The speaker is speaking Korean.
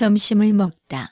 점심을 먹다.